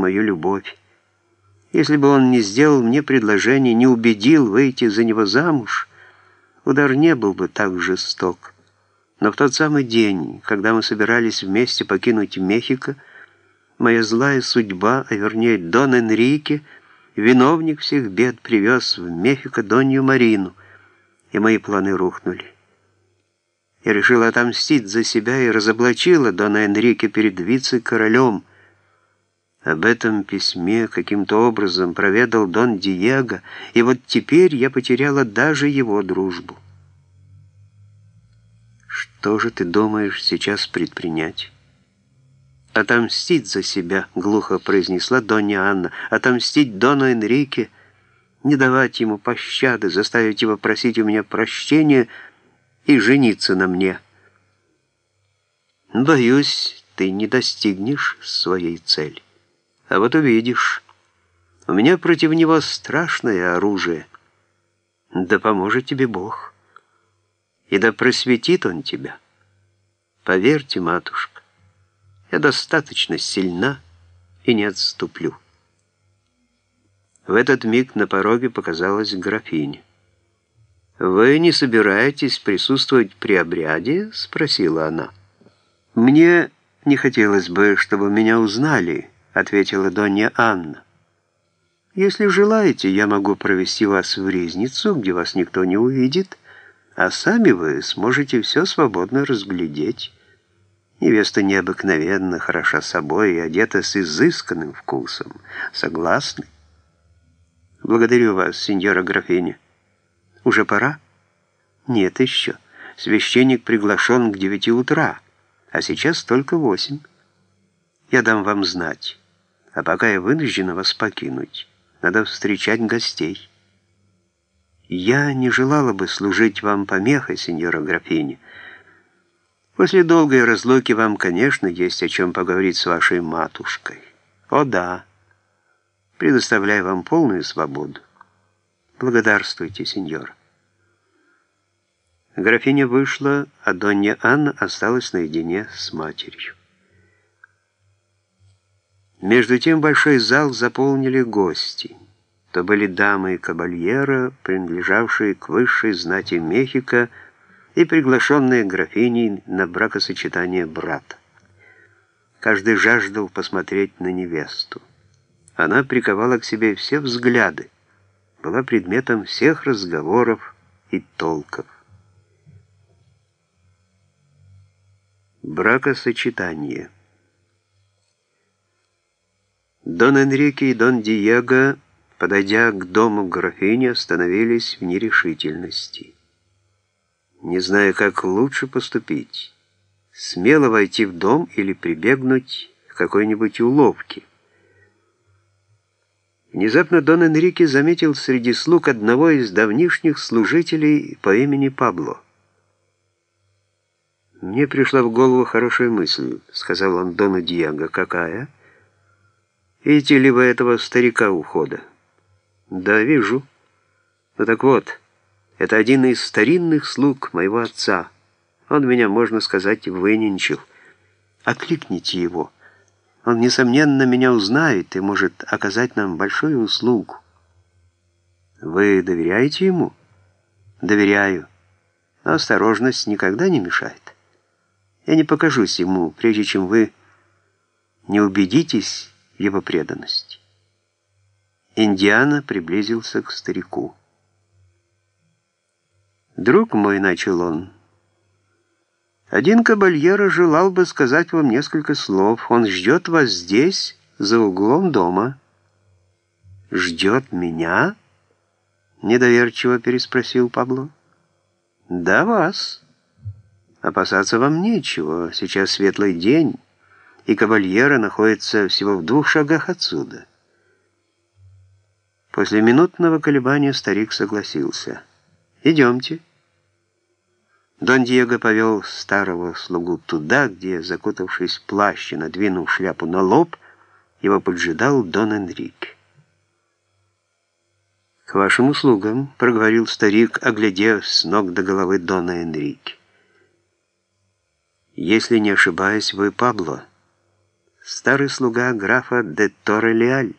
мою любовь. Если бы он не сделал мне предложение, не убедил выйти за него замуж, удар не был бы так жесток. Но в тот самый день, когда мы собирались вместе покинуть Мехико, моя злая судьба, а вернее Дон Энрике, виновник всех бед, привез в Мехико Донью Марину, и мои планы рухнули. Я решила отомстить за себя и разоблачила Дона Энрике перед вице-королем. Об этом письме каким-то образом проведал Дон Диего, и вот теперь я потеряла даже его дружбу. Что же ты думаешь сейчас предпринять? «Отомстить за себя», — глухо произнесла Донья Анна. «Отомстить Дону Энрике, не давать ему пощады, заставить его просить у меня прощения и жениться на мне». «Боюсь, ты не достигнешь своей цели. А вот увидишь. У меня против него страшное оружие. Да поможет тебе Бог. И да просветит он тебя. Поверьте, матушка, я достаточно сильна и не отступлю. В этот миг на пороге показалась графиня. «Вы не собираетесь присутствовать при обряде?» — спросила она. «Мне не хотелось бы, чтобы меня узнали», — ответила Донья Анна. «Если желаете, я могу провести вас в резницу, где вас никто не увидит, а сами вы сможете все свободно разглядеть». Невеста необыкновенно хороша собой и одета с изысканным вкусом. Согласны? Благодарю вас, сеньора графиня. Уже пора? Нет еще. Священник приглашен к девяти утра, а сейчас только восемь. Я дам вам знать. А пока я вынуждена вас покинуть. Надо встречать гостей. Я не желала бы служить вам помехой, сеньора графиня, После долгой разлуки вам, конечно, есть о чем поговорить с вашей матушкой. О да, предоставляю вам полную свободу. Благодарствуйте, сеньор. Графиня вышла, а Донья Анна осталась наедине с матерью. Между тем большой зал заполнили гости. То были дамы и кабальера, принадлежавшие к высшей знати Мехико, и приглашенные графиней на бракосочетание брата. Каждый жаждал посмотреть на невесту. Она приковала к себе все взгляды, была предметом всех разговоров и толков. Бракосочетание Дон Энрике и Дон Диего, подойдя к дому графини, остановились в нерешительности не зная, как лучше поступить. Смело войти в дом или прибегнуть к какой-нибудь уловке. Внезапно Дон Энрике заметил среди слуг одного из давнишних служителей по имени Пабло. «Мне пришла в голову хорошая мысль», — сказал он Дону Диего. «Какая?» «Видите ли вы этого старика ухода?» «Да, вижу. Ну так вот...» Это один из старинных слуг моего отца. Он меня, можно сказать, выненчил. Окликните его. Он, несомненно, меня узнает и может оказать нам большую услугу. Вы доверяете ему? Доверяю. Но осторожность никогда не мешает. Я не покажусь ему, прежде чем вы не убедитесь его преданности. Индиана приблизился к старику. «Друг мой», — начал он, — «один кабальера желал бы сказать вам несколько слов. Он ждет вас здесь, за углом дома». «Ждет меня?» — недоверчиво переспросил Пабло. «Да, вас. Опасаться вам нечего. Сейчас светлый день, и кабальера находится всего в двух шагах отсюда». После минутного колебания старик согласился. «Идемте». Дон Диего повел старого слугу туда, где, закутавшись в плащ и надвинув шляпу на лоб, его поджидал Дон Энрик. «К вашим услугам», — проговорил старик, оглядев с ног до головы Дона Энрике. «Если не ошибаюсь, вы Пабло?» Старый слуга графа де Торрелиаль.